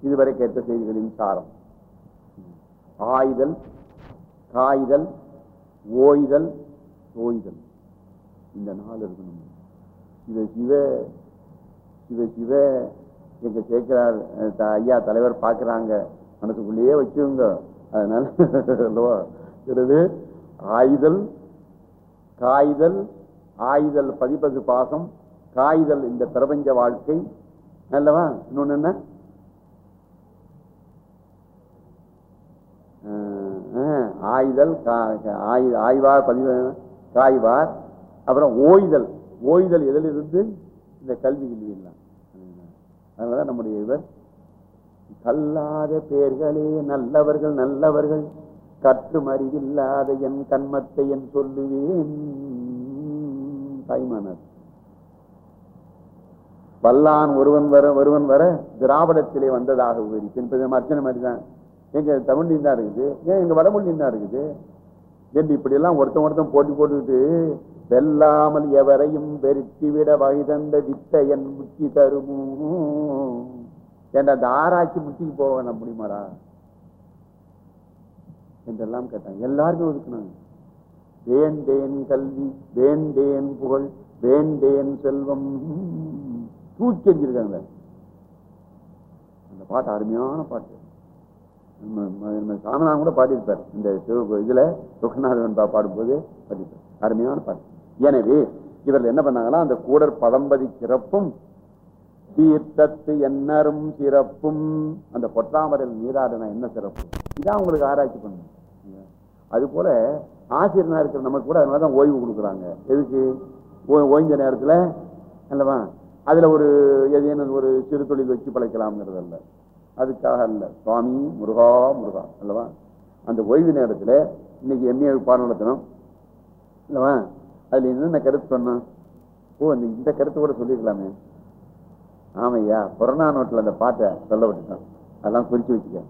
இதுவரை கேட்ட செய்திகளின் சாரம். ஆய்தல் காய்தல் ஓய்தல் தோய்தல். இந்த நாள் இருக்கணும். சிவ சிவ சிவ சிவ எங்க சேர்க்கிறார் த- ஐயா தலைவர் பார்க்குறாங்க மனசுக்குள்ளேயே வச்சுங்க அதனால அல்லவா ஆய்தல் காய்தல் ஆய்தல் பதிப்பது பாசம் காய்தல் இந்த பிரபஞ்ச வாழ்க்கை. அல்லவா? இன்னொன்னு என்ன? காய்தல் ஆய்வார் பதிவு காய்வார் அப்புறம் ஓய்தல். ஓய்தல் எதிலிருந்து? இந்த கல்வி கல்வியெல்லாம் அதனால நம்முடைய இவர் கல்லாத பேர்களே நல்லவர்கள் நல்லவர்கள் கற்றும் அறிவில்லாத என் கண்மத்தை என் சொல்லுவேன். தாய்மானார் வல்லான் ஒருவன் வர ஒருவன் வர திராவிடத்திலே வந்ததாக விவரித்து என்பது அர்ச்சனை மாதிரி தான் எங்க தமிழ் தான் இருக்குது? ஏன் எங்க வடமொழி தான் இருக்குது? என்று இப்படி எல்லாம் ஒருத்தன் ஒருத்தன் போட்டி போட்டுக்கிட்டு வெல்லாமல் எவரையும் வெறுத்தி விட வகை தந்த வித்தையன் புத்தி தருமும் என்ற அந்த ஆராய்ச்சி புத்திக்கு போக வேணாம் முடியுமாடா? என்றெல்லாம் கேட்டாங்க. எல்லாருமே ஒதுக்குனாங்க. வேண்டேன் கல்வி வேண்டேன் புகழ் வேண்டேன் செல்வம். தூக்கி எறிஞ்சிருக்காங்க. அந்த பாட்டு அருமையான பாட்டு. நம்ம கூட பாடியிருப்பார். இந்த இதுல சுகநாதன் பா- பாடும்போது பாடியிருப்பார். அருமையான பாட்டு. எனவே இவர்கள் என்ன பண்ணாங்களா அந்த கூடர் பதம்பதி சிறப்பும் தீர்த்தத்து என்னரும் சிறப்பும் அந்த பொற்றாமரில் நீராடின என்ன சிறப்பு இதான் உங்களுக்கு ஆராய்ச்சி பண்ணணும் அது போல ஆசிரியனா இருக்கிற நமக்கு கூட அதனாலதான் ஓய்வு கொடுக்குறாங்க. எதுக்கு? ஓ- ஓய்ந்த நேரத்துல அல்லவா? அதுல ஒரு ஏதேனும் ஒரு சிறு தொழில் வச்சு பழைக்கலாம்ங்கிறது இல்லை அதுக்காக அல்ல. சுவாமி முருகா முருகா. அல்லவா? அந்த ஓய்வு நேரத்தில் இன்னைக்கு எம்ஏ பாடம் நடத்தணும். இல்லவா அதில் என்னென்ன கருத்து சொன்னோம் ஓ இந்த இந்த கருத்து கூட சொல்லியிருக்கலாமே ஆமையா கொரோனா நோட்டில் அந்த பாட்டை சொல்ல விட்டுட்டோம் அதெல்லாம் குறித்து வச்சுக்க.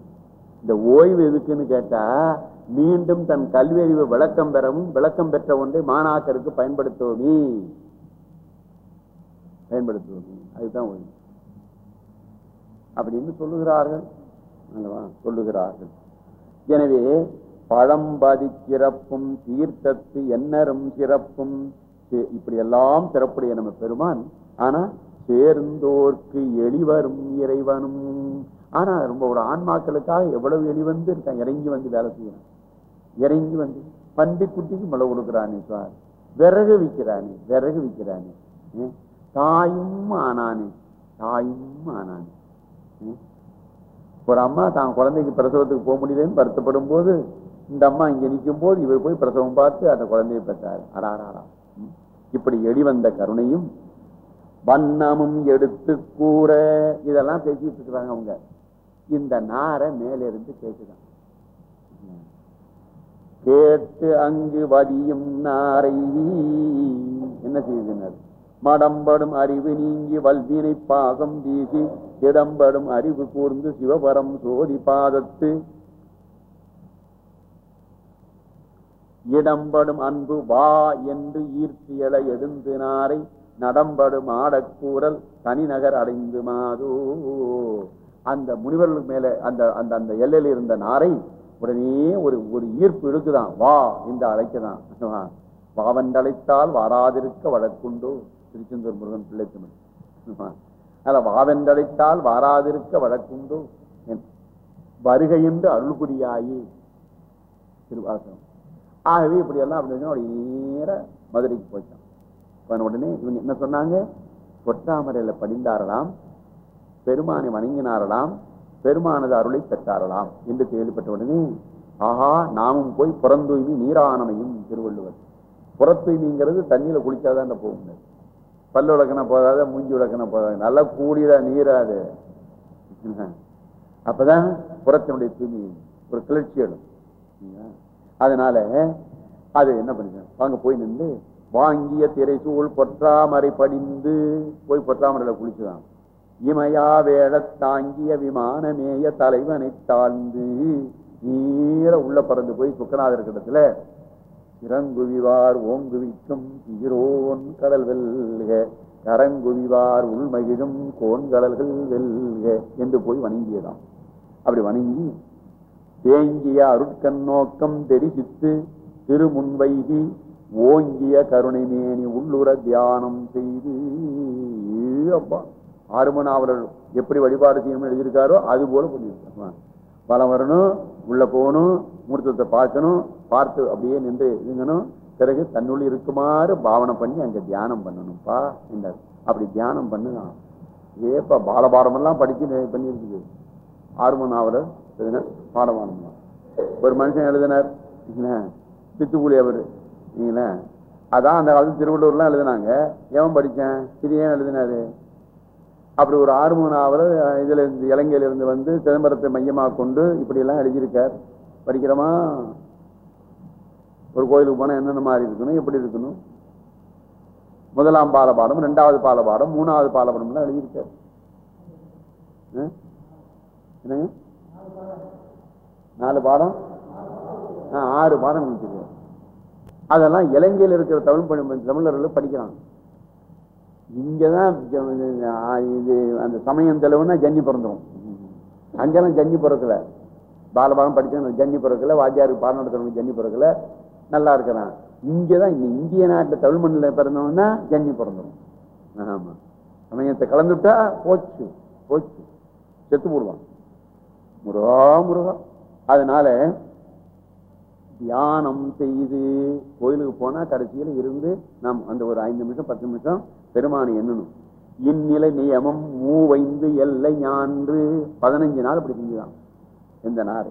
இந்த ஓய்வு எதுக்குன்னு கேட்டா மீண்டும் தன் கல்வி அறிவு விளக்கம் பெறவும் விளக்கம் பெற்ற ஒன்றை மாணாக்கருக்கு பயன்படுத்துவோமே. பயன்படுத்துவோமே. அதுதான் ஓய்வு. அப்படின்னு சொல்லுகிறார்கள். அல்லவா? சொல்லுகிறார்கள். எனவே பழம்பதி சிறப்பும் தீர்த்தத்து எண்ணரும் சிறப்பும் இப்படி எல்லாம் சிறப்புடைய நம்ம பெருமான். ஆனா சேர்ந்தோர்க்கு எளிவரும் இறைவனும். ஆனா ரொம்ப ஒரு ஆன்மாக்களுக்காக எவ்வளவு எளிவந்து இருக்கான் இறங்கி வந்து வேலை செய்யறான். இறங்கி வந்து பண்டிக்குட்டிக்கு மழை கொடுக்குறானே சார். விறகு விற்கிறானே விறகு விற்கிறானே. தாயும் ஆனானே தாயும் ஆனானே. ஒரு அம்மா தான் குழந்தைக்கு பிரசவத்துக்கு போக முடியலன்னு வருத்தப்படும் போது இந்த அம்மா இங்க நிற்கும் போது இவர் போய் பிரசவம் பார்த்து அந்த குழந்தையை பெற்றார். அடாராடா இப்படி எளிவந்த கருணையும் வண்ணமும் எடுத்து கூற இதெல்லாம் பேசிட்டு இருக்கிறாங்க அவங்க. இந்த நாரை மேல இருந்து கேக்குதான். கேட்டு அங்கு வடியும் நாரை என்ன செய்தனர் மடம்படும் அறிவு நீங்கி வல்வினை பாகம் வீசி இடம்படும் அறிவு கூர்ந்து சிவபரம் சோதி பாதத்து. இடம்படும் அன்பு வா என்று ஈர்த்தியல எழுந்து நாரை நடம்படும் ஆடக்கூறல் தனிநகர் அடைந்து மாதோ. அந்த முனிவர்களுக்கு மேல அந்த அந்த அந்த எல்லையில் இருந்த நாரை உடனே ஒரு ஒரு ஈர்ப்பு இருக்குதான் வா இந்த அழைக்கதான். வா. வராதிருக்க வழக்குண்டோ. திருச்செந்தூர் முருகன் பிள்ளை தமிழ். அல்ல வாவென்றழைத்தால் வாராதிருக்க வழக்குண்டோ என் வருகை என்று அருள்புரியாயி திருவாசகம். ஆகவே இப்படி எல்லாம் அப்படி நேர மதுரைக்கு போயிட்டான். போன உடனே இவங்க என்ன சொன்னாங்க? பொற்றாமரையில படிந்தாரலாம் பெருமானை வணங்கினாரலாம் பெருமானது அருளை பெற்றாரலாம் என்று கேள்விப்பட்ட உடனே ஆஹா நாமும் போய் புறந்தூய்மை நீரானமையும் திருவள்ளுவர். புறத்தூய்மைங்கிறது தண்ணியில குளிச்சாதான் போகும் பல்லு விளக்கினா போதாத மூஞ்சி விளக்கினா போதாது? நல்லா கூடியதா நீராது அப்பதான் புறத்தினுடைய தூய்மை ஒரு கிளர்ச்சி எழும். அதனால அது என்ன பண்ணிருக்கேன் வாங்க போய் நின்று வாங்கிய திரை சூழ் பொற்றாமரை படிந்து போய் பொற்றாமரையில குளிச்சுதான். இமயா வேட தாங்கிய விமானமேய தலைவனை தாழ்ந்து நீர உள்ள பறந்து போய் சுக்கநாதர் கிடத்துல இறங்குவிவார் ஓங்குவிக்கும் ஈரோன் கடல் வெல்க கரங்குவிவார் உள்மகிழும் கோன்கடல்கள் வெல்க என்று போய் வணங்கியதாம். அப்படி வணங்கி தேங்கிய அருட்கண் நோக்கம் தெரிவித்து திருமுன்வைகி ஓங்கிய கருணை மேனி உள்ளுர தியானம் செய்து. அப்பா ஆறுமனாவலர் எப்படி வழிபாடு செய்யணும்னு எழுதியிருக்காரோ அது போல பண்ணியிருக்காங்க பலம் வரணும் உள்ள போகணும் மூர்த்தத்தை பார்க்கணும் பார்த்து அப்படியே நின்று இருங்கணும். பிறகு தன்னுள் இருக்குமாறு பாவனை பண்ணி அங்க தியானம் பண்ணணும்ப்பா என்ன அப்படி தியானம் பண்ணுதான் ஏப்பா பாலபாடம் எல்லாம் படிச்சு பண்ணியிருக்குது. ஆர்வம் அவர் எழுதினார் பாடமானம் ஒரு மனுஷன் எழுதினார் பித்துக்குழி அவரு இல்லைங்களா அதான் அந்த காலத்து திருவள்ளூர்லாம் எழுதினாங்க. எவன் படித்தேன் இது ஏன் எழுதினாரு? அப்படி ஒரு ஆர்வம் ஆவல இதுல இருந்து இலங்கையிலிருந்து வந்து சிதம்பரத்தை மையமாக கொண்டு இப்படி எல்லாம் எழுதியிருக்கார். படிக்கிறோமா ஒரு கோயிலுக்கு போனால் என்னென்ன மாதிரி இருக்கணும் எப்படி இருக்கணும்? முதலாம் பாலபாடம் ரெண்டாவது பாலபாடம் மூணாவது பாலபாடம்லாம் எழுதியிருக்காரு. ஆ? என்னங்க? நாலு பாடம்? ஆ, ஆறு பாடம் எழுதியிருக்காரு. அதெல்லாம் இலங்கையில் இருக்கிற தமிழ் பணி- தமிழர்கள் படிக்கிறாங்க. இங்கதான் தான் இது அந்த சமயம் தெளிவுனா ஜன்னி பிறந்துடும் அங்கெல்லாம் ஜன்னி பிறக்கல. பாலபாலம் படிச்சவங்க ஜன்னி பிறக்கல வாத்தியாருக்கு பாடம் நடத்துறவங்க ஜன்னி பிறக்கல. நல்லா இருக்கிறான். இங்கதான் இந்த இந்திய நாட்டுல தமிழ் மண்ணில் பிறந்தவன்னா ஜன்னி பிறந்துடும் ஆமா. சமயத்தை கலந்துட்டா போச்சு போச்சு. செத்து போடுவான். முருகா முருகா. அதனால தியானம் செய்து கோயிலுக்கு போனா கடைசியில இருந்து நாம் அந்த ஒரு ஐந்து நிமிஷம் பத்து நிமிஷம் பெருமானை எண்ணணும். இந்நிலை நியமம் மூவைந்து எல்லை ஞான்று பதினஞ்சு நாள் அப்படி செஞ்சுதான். எந்த நாள்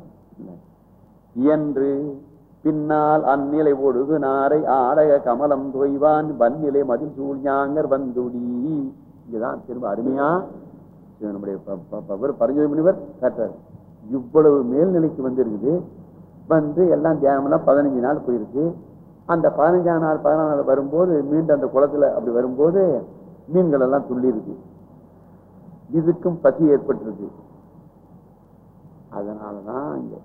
இயன்று பின்னால் அந்நிலை ஒழுகு நாரை ஆடக கமலம் தொய்வான் வன்னிலை மதில் சூழ்ஞாங்கர் வந்துடி. இதுதான் திரும்ப அருமையா நம்முடைய ப- ப- பரஞ்சோதி முனிவர் காட்டுறார் இவ்வளவு மேல்நிலைக்கு வந்திருக்குது. வந்து எல்லாம் தியானம்லாம் பதினஞ்சு நாள் போயிருக்கு. அந்த பதினஞ்சாம் நாள் பதினாறு நாள் வரும்போது மீண்டும் அந்த குளத்துல அப்படி வரும்போது மீன்கள் எல்லாம் துள்ளி இருக்கு இதுக்கும் பசி ஏற்பட்டிருக்கு. அதனாலதான் இங்க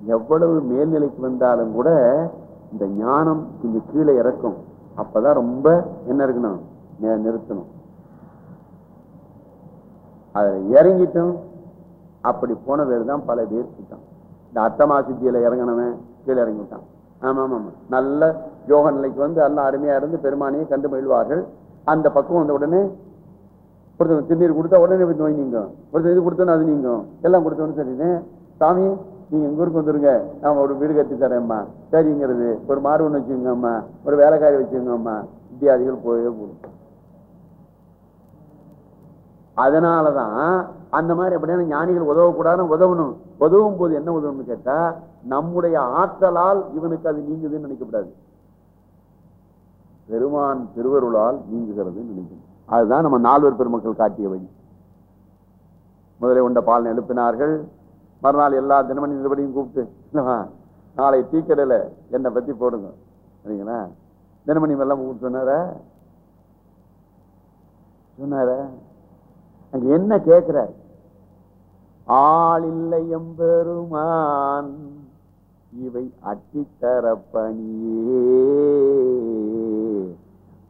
எவ்வளவு மேல்நிலைக்கு வந்தாலும் கூட இந்த ஞானம் கொஞ்சம் கீழே இறக்கும். அப்பதான் ரொம்ப என்ன இருக்கணும்? நிறுத்தணும். அதுல இறங்கிட்டோம். அப்படி போன பேர் தான் பல பேர் கிட்டான் இந்த அர்த்தமா சித்தியில இறங்கினவன் கீழே இறங்கிட்டான். ஆமா ஆமா ஆமா நல்ல யோக நிலைக்கு வந்து எல்லாம் அருமையா இருந்து பெருமானையே கண்டு மகிழ்வார்கள். அந்த பக்கம் வந்த உடனே ஒருத்தவங்க திருநீர் கொடுத்தா உடனே நோய் நீங்க ஒருத்தர் இது கொடுத்தோன்னு அது நீங்க எல்லாம் கொடுத்தோன்னு சரி சாமி நீங்க எங்க ஊருக்கு வந்துருங்க. நான் ஒரு வீடு கட்டி தரேன்மா. சரிங்கிறது. ஒரு மாறு ஒண்ணு வச்சுக்கோங்கம்மா. ஒரு வேலைக்காரி வச்சுக்கோங்கம்மா. இத்தியாதிகள் போயே போடும் அதனாலதான் அந்த மாதிரி எப்படியான ஞானிகள் உதவக்கூடாதுன்னு உதவணும். உதவும் போது என்ன உதவணும்னு கேட்டா நம்முடைய ஆற்றலால் இவனுக்கு அது நீங்குதுன்னு நினைக்கக்கூடாது. பெருமான் திருவருளால் நீங்குகிறது நினைக்கணும். அதுதான் நம்ம நால்வர் பெருமக்கள் காட்டிய வழி. முதலை உண்ட பால் எழுப்பினார்கள் மறுநாள் எல்லா தினமணி நிறுவனையும் கூப்பிட்டு இல்லவா, நாளை டீக்கடையில என்னை பத்தி போடுங்க. சரிங்களா? தினமணி எல்லாம் கூப்பிட்டு சொன்னார? சொன்னார? அங்க என்ன கேட்கிறார் ஆள் இல்லை எம்பெருமான் இவை அட்டித்தர பணியே.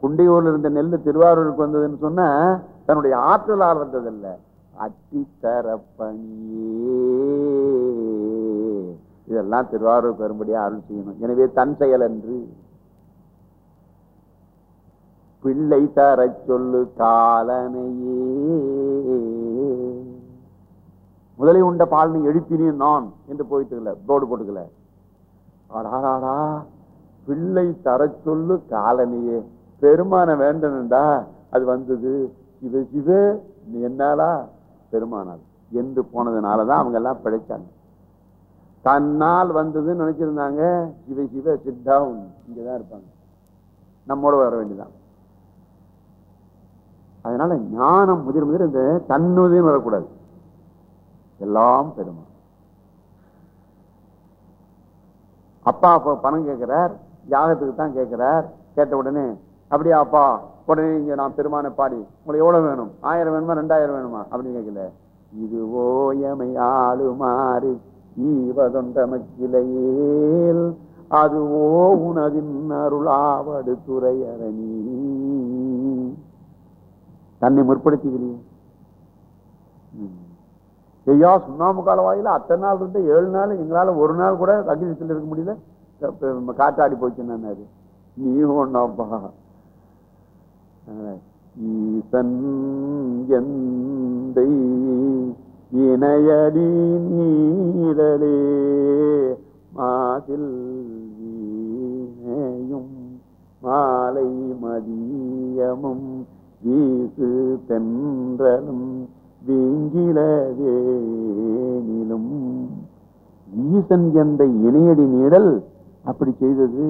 குண்டையூர்ல இருந்த நெல்லு திருவாரூருக்கு வந்ததுன்னு சொன்னா தன்னுடைய ஆற்றலால் வந்ததில்லை. அட்டித்தரப்பணியே இதெல்லாம் திருவாரூர் பெரும்படியா அருள் செய்யணும். எனவே தன் செயல் என்று பிள்ளை தர சொல்லு காலனையே. முதலை உண்ட பாலனை எழுப்பினேன் நான் என்று போயிட்டு போர்டு போட்டுக்கல. அடாடாடா பிள்ளை தர சொல்லு காலனையே. பெருமான வேண்டனுண்டா அது வந்தது. சிவ சிவ நீ என்னாலா பெருமானால் என்று போனதுனால தான் அவங்க எல்லாம் பிழைச்சாங்க. தன்னால் வந்ததுன்னு நினைச்சிருந்தாங்க. சிவ சிவ சித்தாவும் இங்கதான் இருப்பாங்க. நம்மோட வர வேண்டியதான் அதனால ஞானம் முதிர் முதிர் இந்த தன்னுதுன்னு வரக்கூடாது. எல்லாம் பெருமா அப்பா அப்ப பணம் கேட்கிறார் யாகத்துக்கு தான் கேட்கிறார். கேட்ட உடனே அப்படியா அப்பா உடனே இங்க நான் பெருமான பாடி உங்களுக்கு எவ்வளவு வேணும்? ஆயிரம் வேணுமா? ரெண்டாயிரம் வேணுமா? அப்படின்னு கேட்கல. இதுவோ எமை ஆளுமாறு அது ஓ உனதின் அருளாவடு துறையரணி. தன்னை முற்படுத்திக்கலையே ஐயா சுண்ணாம்பு கால வாயில அத்தனை நாள் இருந்து ஏழு நாள் எங்களால ஒரு நாள் கூட அக்னித்தில் இருக்க முடியல. காற்றாடி போச்சு போச்சுன்னாரு நீ ஒன்னாப்பா ஈசன் எந்தை இணையடி நீரலே மாதில் வீணையும் மாலை மதியமும் வீசு தென்றலும் வீங்கிலவேனிலும் ஈசன் எந்த இணையடி நீடல் அப்படி செய்தது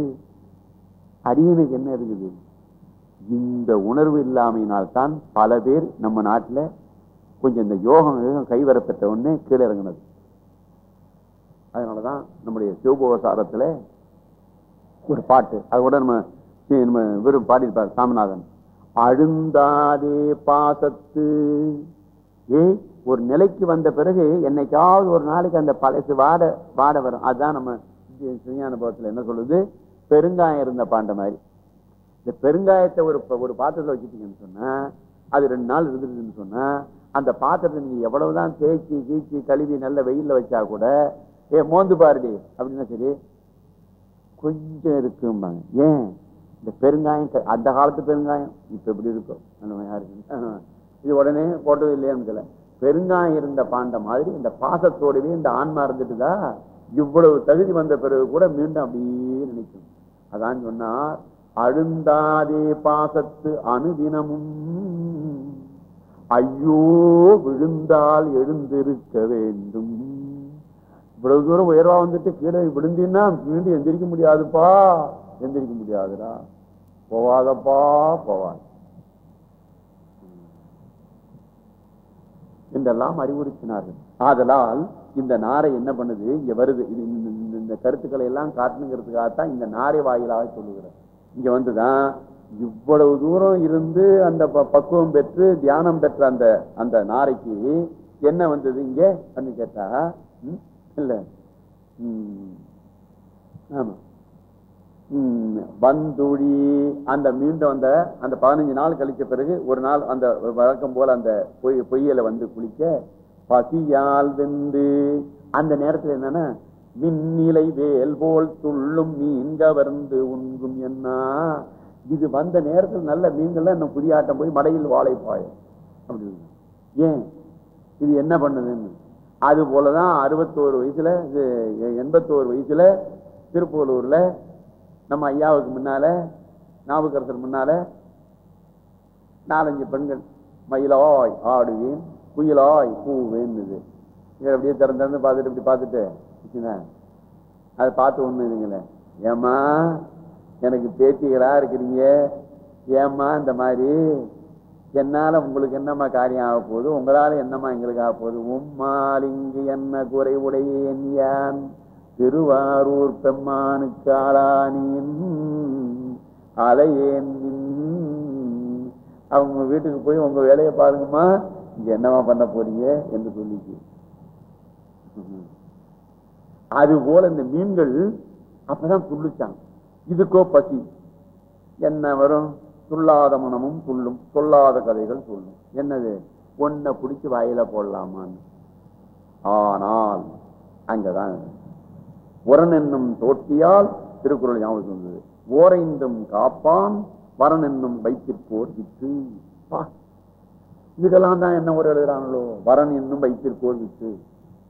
அடியனுக்கு என்ன இருக்குது? இந்த உணர்வு இல்லாமையினால் தான் பல பேர் நம்ம நாட்டுல கொஞ்சம் இந்த யோகம் கைவரப்பட்ட உடனே கீழே இறங்கினது. அதனாலதான் நம்முடைய சிவபோகசாரத்தில் ஒரு பாட்டு. அது கூட நம்ம நம்ம வெறும் பாடியிருப்பார் சாமிநாதன். அழுந்தாதே பாசத்து. ஏ ஒரு நிலைக்கு வந்த பிறகு என்னைக்காவது ஒரு நாளைக்கு அந்த பழசு வாட வாட வரும். அதுதான் நம்ம சிவஞானுபவத்துல என்ன சொல்லுது? பெருங்காயம் இருந்த பாண்ட மாதிரி. இந்த பெருங்காயத்தை ஒரு ஒரு பாத்திரத்துல வச்சுட்டீங்கன்னு சொன்னா அது ரெண்டு நாள் இருந்துருதுன்னு சொன்னா அந்த பாத்திரத்தை நீங்க எவ்வளவுதான் தேய்ச்சி கீச்சி கழுவி நல்ல வெயில்ல வச்சா கூட ஏ மோந்து பாருடி அப்படின்னா சரி கொஞ்சம் இருக்கும்பாங்க. ஏன்? இந்த பெருங்காயம் அந்த காலத்து பெருங்காயம் இப்ப எப்படி இருக்கும் யாருக்கு இது உடனே போட்டது இல்லையான்னு தெரியல பெருங்காயம் இருந்த பாண்ட மாதிரி இந்த பாசத்தோடவே இந்த ஆன்மா இருந்துட்டுதா இவ்வளவு தகுதி வந்த பிறகு கூட மீண்டும் அப்படியே நினைக்கும். அதான் சொன்னா அழுந்தாதே பாசத்து அனுதினமும். ஐயோ விழுந்தால் எழுந்திருக்க வேண்டும். இவ்வளவு தூரம் உயர்வா வந்துட்டு கீழே விழுந்தின்னா மீண்டும் எந்திரிக்க முடியாதுப்பா. எந்திரிக்க முடியாதுடா. போவாதப்பா போவாது. என்றெல்லாம் அறிவுறுத்தினார்கள். ஆதலால் இந்த நாரை என்ன பண்ணுது? இங்க வருது. இது இந்த- இந்த- இந்த கருத்துக்களை எல்லாம் காட்டணுங்கிறதுக்காகத்தான் இந்த நாரை வாயிலாக சொல்லுகிறார் இங்க வந்துதான் இவ்வளவு தூரம் இருந்து அந்த ப- பக்குவம் பெற்று தியானம் பெற்ற அந்த அந்த நாரைக்கு என்ன வந்தது இங்க? அப்படின்னு கேட்டா இல்ல. ஆமா. வந்துடி அந்த மீண்டும் அந்த அந்த பதினஞ்சு நாள் கழிச்ச பிறகு ஒரு நாள் அந்த வழக்கம் போல அந்த பொய் பொய்யல வந்து குளிக்க பசியால் வெந்து அந்த நேரத்துல என்னன்னா மின்னிலை வேல் போல் துள்ளும் மீன் கவர்ந்து உண்கும் என்ன? இது வந்த நேரத்தில் நல்ல மீன்கள்லாம் இன்னும் புதியாட்டம் போய் மடையில் வாழை பாயும் அப்படி ஏன்? இது என்ன பண்ணுதுன்னு. அது போலதான் அறுபத்தோரு வயசுல இது எண்பத்தோரு வயசுல திருப்பூலூர்ல நம்ம ஐயாவுக்கு முன்னால நாவுக்கரசர் முன்னால நாலஞ்சு பெண்கள் மயிலாய் ஆடுவேன் குயிலாய் பூவேன்னுது. இதை அப்படியே திறந்து பார்த்துட்டு இப்படி பார்த்துட்டு அதை பார்த்து ஒண்ணு இருங்களே ஏம்மா எனக்கு பேத்திகளா இருக்கிறீங்க. ஏம்மா இந்த மாதிரி. என்னால உங்களுக்கு என்னம்மா காரியம் ஆக போகுது? உங்களால என்னம்மா எங்களுக்கு ஆக போகுது? உம்மால் இங்கு என்ன குறை உடையேன் யான்? திருவாரூர் பெம்மானுக்கு ஆளானின். அலையேன் அவங்க வீட்டுக்கு போய் உங்க வேலையை பாருங்கம்மா. இங்க என்னவா பண்ண போறீங்க? என்று சொல்லிச்சு அது போல இந்த மீன்கள் அப்பதான் துள்ளுச்சாங்க இதுக்கோ பசி. என்ன வரும்? துள்ளாத மனமும் துள்ளும் சொல்லாத கதைகள் சொல்லும். என்னது? ஒன்ன பிடிச்சு வாயில போடலாமான்னு. ஆனால் அங்கதான் உரன் என்னும் தோட்டியால் திருக்குறள் ஞாபகம் இருந்தது ஓரைந்தும் காப்பான் வரன் என்னும் வைத்திருப்போர் வித்து பா. இதுக்கெல்லாம் தான் என்ன ஒரு எழுதுறாங்களோ? வரன் என்னும் வைத்திருப்போர் வித்து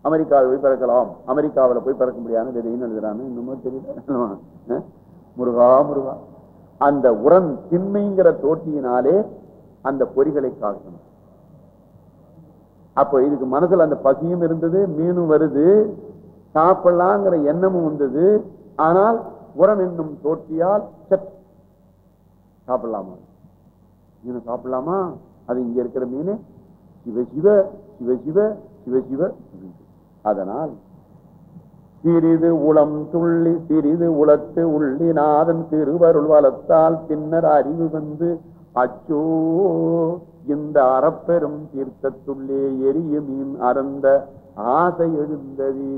அமெரிக்காவில் போய் பிறக்கலாம். அமெரிக்காவில் போய் பிறக்க முடியாது விதைன்னு எழுதுறான்னு இன்னமும் தெரியல. முருகா முருகா. அந்த உரம் திண்மைங்கிற தோட்டியினாலே அந்த பொறிகளை காக்கணும். அப்போ இதுக்கு மனசுல அந்த பசியும் இருந்தது மீனும் வருது சாப்பிடலாங்கிற எண்ணமும் வந்தது. ஆனால் உரம் என்னும் தோட்டியால் சாப்பிடலாமா? மீன் சாப்பிடலாமா? அது இங்க இருக்கிற மீன். சிவ சிவ சிவ சிவ சிவ சிவ. அதனால் சிறிது உளம் துள்ளி சிறிது உளத்து உள்ளிநாதன் திருவருள் வளத்தால் பின்னர் அறிவு வந்து அச்சோ இந்த அறப்பெரும் தீர்த்தத்துள்ளே எரியும் அறந்த ஆசை எழுந்தது.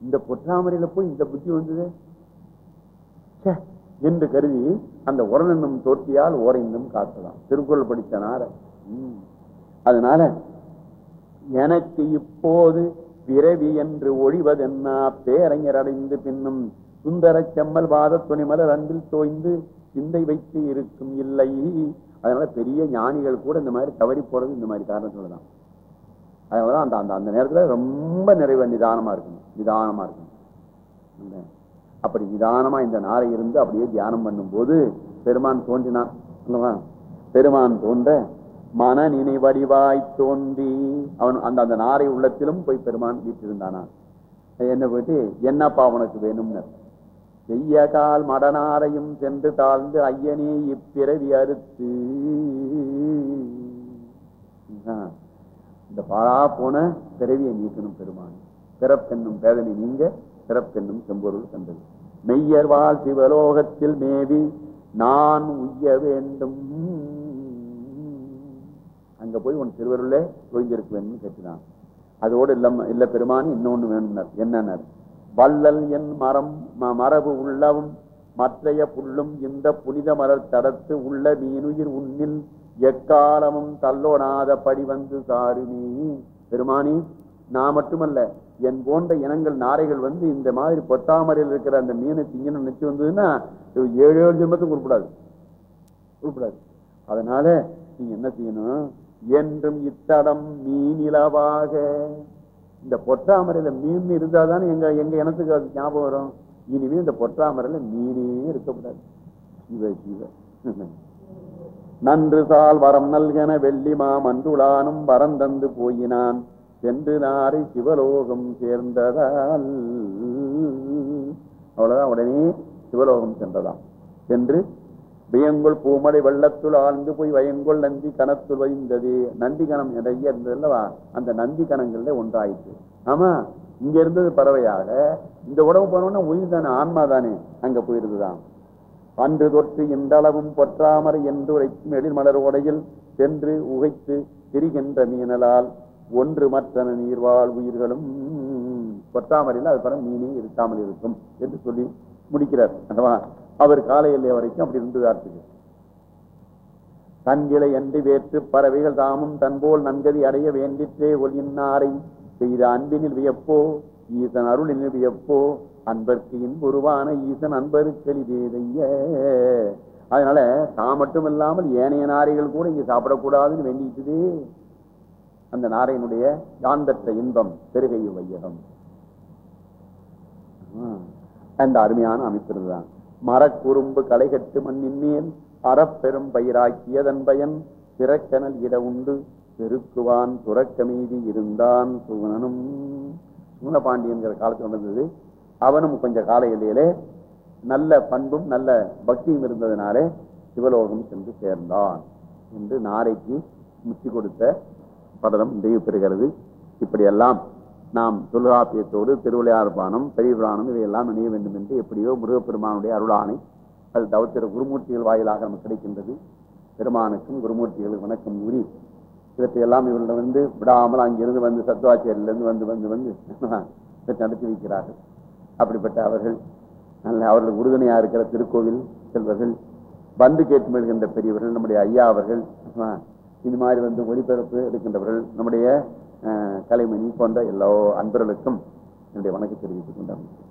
இந்த பொற்றாமரையில போய் இந்த புத்தி வந்தது? ச்சே, என்று கருதி அந்த உரனென்னும் தோற்றியால் ஓரைந்தும் காத்தலாம் திருக்குறள் படித்தனார ம். அதனால எனக்கு இப்போது பிறவி என்று ஒழிவதென்னா பேரங்கர் அடைந்து பின்னும் சுந்தர செம்மல் வாத துணிமலர் அன்பில் தோய்ந்து சிந்தை வைத்து இருக்கும் இல்லை. அதனால பெரிய ஞானிகள் கூட இந்த மாதிரி தவறி போறது இந்த மாதிரி காரணத்துல தான். அதனாலதான் அந்த அந்த அந்த நேரத்துல ரொம்ப நிறைவு நிதானமா இருக்கணும். நிதானமா இருக்கணும். அப்படி நிதானமா இந்த நாரை இருந்து அப்படியே தியானம் பண்ணும்போது பெருமான் தோன்றினான். பெருமான் தோன்ற மன நினைவடிவாய் தோன்றி அவன் அந்த அந்த நாரை உள்ளத்திலும் போய் பெருமான் வீட்டிருந்தானா என்ன போயிட்டு என்னப்பா உனக்கு வேணும்னு? செய்ய கால் மடனாரையும் சென்று தாழ்ந்து ஐயனே இப்பிறவி அறுத்து. ஆஹ். இந்த பாழா போன பிறவியை நீக்கணும் பெருமான். பிறப்பென்னும் பேதனை நீங்க பிறப்பென்னும் செம்பொருள் கண்டது மெய்யர் வாழ் சிவலோகத்தில் மேவி நான் உய்ய வேண்டும். அங்க போய் உன் திருவருளே ஒழிஞ்சிருக்க வேண்டும் கேட்டுதான் அதோடு இல்லம் இல்ல பெருமானி இன்னொன்னு வேணும்னர். என்னன்னார்? வள்ளல் என் மரம் மரபு உள்ளவும் மற்றைய புல்லும் இந்த புனித மலர் தடத்து உள்ள மீனுயிர் உன்னில் எக்காலமும் தள்ளோனாத படி வந்து சாருமி பெருமானி நான் மட்டுமல்ல என் போன்ற இனங்கள் நாரைகள் வந்து இந்த மாதிரி பொத்தாமரையில் இருக்கிற அந்த மீனை திங்கன்னு நினைச்சு வந்ததுன்னா ஏழு ஏழு ஜென்மத்துக்கு குறிப்பிடாது குறிப்பிடாது அதனால நீங்க என்ன செய்யணும்? என்றும் இத்தடம் மீனிலவாக. இந்த பொற்றாமரையில மீன் இருந்தாதானே எங்க எங்க இனத்துக்கு அது ஞாபகம் வரும்? இனிமே இந்த பொற்றாமரையில மீனே இருக்கக்கூடாது. சிவ சிவ. நன்று சால் வரம் நல்கன வெள்ளிமா மன்றுளானும் வரம் தந்து போயினான். சென்று நாரி சிவலோகம் சேர்ந்ததால். அவ்வளவுதான். உடனே சிவலோகம் சென்றதாம். சென்று வியங்கொள் பூமலை வெள்ளத்துள் ஆழ்ந்து போய் வயங்கொள் நந்தி கணத்துள் வைந்தது நந்தி கணம் நிறைய இருந்தது அல்லவா? அந்த நந்தி கணங்கள்ல ஒன்றாயிற்று. ஆமா இங்க இருந்தது பறவையாக. இந்த உடம்பு போனோம்னா உயிர் தானே ஆன்மா தானே? அங்க போயிருந்துதான். அன்று தொற்று இன்றளவும் பொற்றாமரை என்று உரைக்கும் எழில்மலர் உடையில் சென்று உகைத்து திரிகின்ற மீனலால் ஒன்று மற்ற நீர்வாழ் உயிர்களும் பொற்றாமரையில் அது படம் மீனே இருக்காமல் இருக்கும் என்று சொல்லி முடிக்கிறார். அல்லவா? அவர் காலை எல்லை வரைக்கும் அப்படி இருந்ததார்த்துக்கு தன்கிளை என்று வேற்று பறவைகள் தாமும் தன்போல் நன்கதி அடைய வேண்டிற்றே ஒளியின்னாரை. செய்த அன்பினில் வியப்போ ஈசன் அருளினில் வியப்போ அன்பர்க்கு இன்புருவான ஈசன் அன்பருக்கு எளிதேதைய. அதனால தான் மட்டும் இல்லாமல் ஏனைய நாரைகள் கூட இங்கே சாப்பிடக்கூடாதுன்னு வேண்டிட்டுதே அந்த நாரையினுடைய காந்தற்ற இன்பம் பெருகை வையகம். அந்த அருமையான அமைப்பு இருந்துதான் மரக்குறும்பு களைகட்டு மண்ணின் மேல் அறப்பெரும் பயிராக்கியதன் பயன் பிறக்கனல் இட உண்டு பெருக்குவான் துறக்க மீதி இருந்தான் சுவனனும் சூனபாண்டியன்கிற காலத்தில் நடந்தது. அவனும் கொஞ்ச கால இடையிலே நல்ல பண்பும் நல்ல பக்தியும் இருந்ததினாலே சிவலோகம் சென்று சேர்ந்தான் என்று நாரைக்கு முத்தி கொடுத்த படலம் நிறைவு பெறுகிறது இப்படியெல்லாம் நாம் தொல்காப்பியத்தோடு திருவிளையார்பானம் பெரிய புராணம் இவையெல்லாம் இணைய வேண்டும் என்று எப்படியோ முருகப்பெருமானுடைய அருளானை அது தவத்திர குருமூர்த்திகள் வாயிலாக நமக்கு கிடைக்கின்றது. பெருமானுக்கும் குருமூர்த்திகளுக்கு வணக்கம் கூறி இவற்றையெல்லாம் இவர்களிடம் வந்து விடாமல் அங்கிருந்து வந்து சத்துவாச்சேரியிலிருந்து வந்து வந்து வந்து நடத்தி வைக்கிறார்கள். அப்படிப்பட்ட அவர்கள் நல்ல அவர்களுக்கு உறுதுணையாக இருக்கிற திருக்கோவில் செல்வர்கள் வந்து கேட்டு மெழுகின்ற பெரியவர்கள் நம்முடைய ஐயா அவர்கள் இது மாதிரி வந்து ஒளிபரப்பு எடுக்கின்றவர்கள் நம்முடைய கலைமணி போன்ற எல்லா அன்பர்களுக்கும் என்னுடைய வணக்கம் தெரிவித்துக் கொண்டாங்க